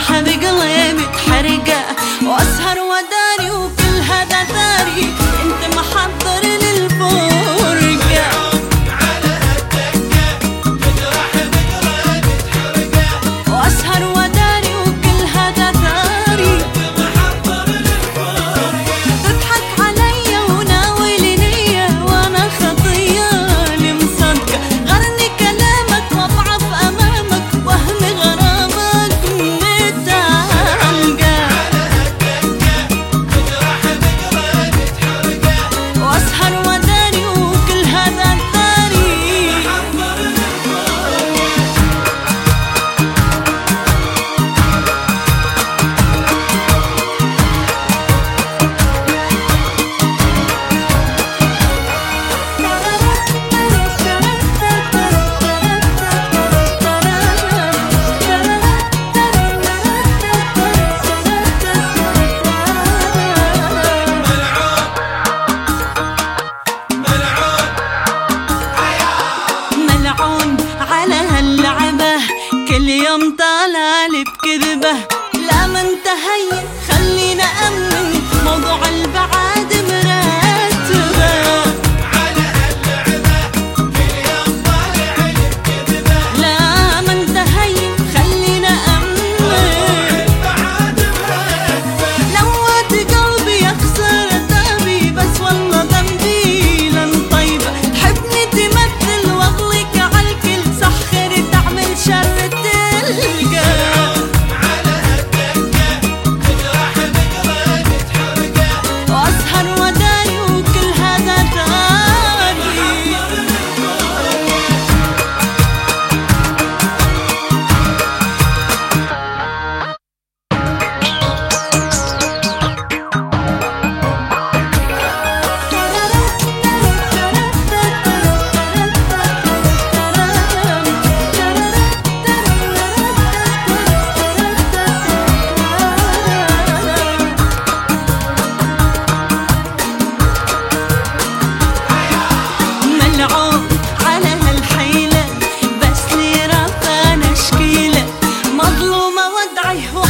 حرقة تجرح بقلبي تحرقة gidin die.